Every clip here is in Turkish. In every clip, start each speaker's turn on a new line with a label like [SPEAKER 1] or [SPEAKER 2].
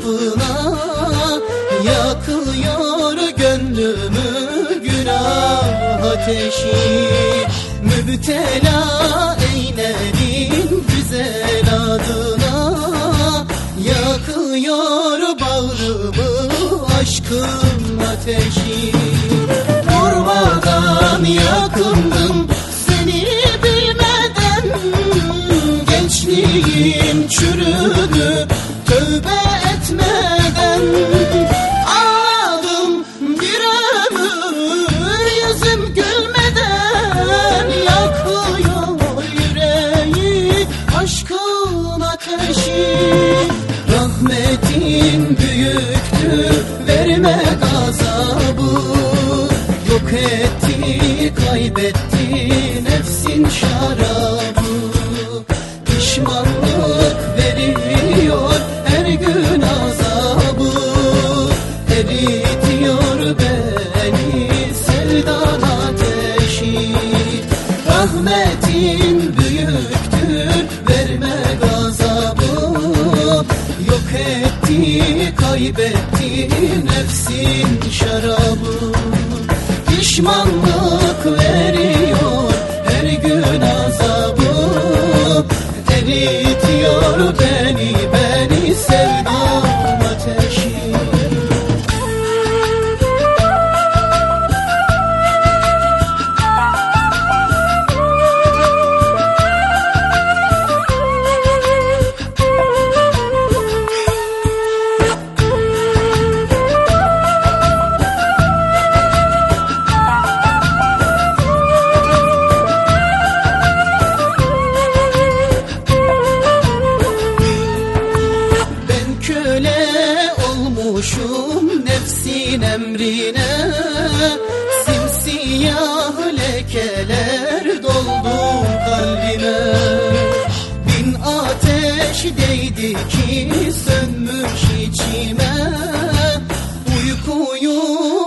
[SPEAKER 1] kapına Yakıyor gönlümü günah ateşi. Mübtela eyledin güzel adına Yakıyor bağrımı aşkın ateşi. Durmadan yakındım seni bilmeden Gençliğim çürüdü kaybetti nefsin şarabı. Pişmanlık veriyor her gün azabı. Eritiyor beni sevdan ateşi. Rahmetin büyüktür verme gazabı. Yok etti kaybetti nefsin şarabı. Pişmanlık veriyor Eritiyor beni nefsin emrine Simsiyah lekeler doldu kalbime. Bin ateş değdi ki sönmüş içime. Uykuyu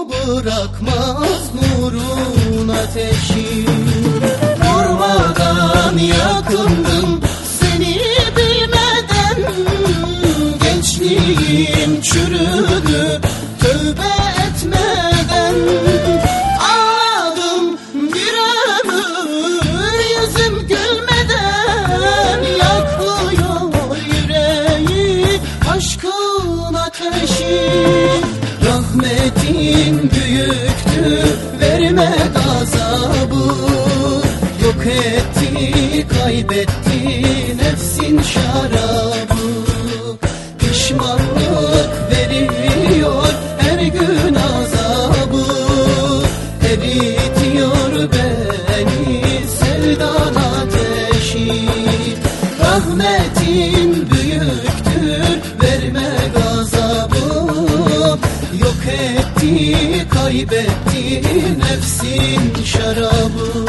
[SPEAKER 1] bırakmaz nurun ateşi. Durmadan yakındım seni bilmeden. Gençliğim çürüdü verme gazabı Yok etti kaybetti nefsin şarabı kaybetti nefsin şarabı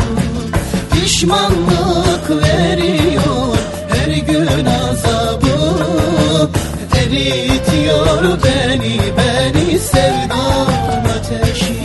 [SPEAKER 1] Pişmanlık veriyor her gün azabı Eritiyor beni, beni sevdan ateşi.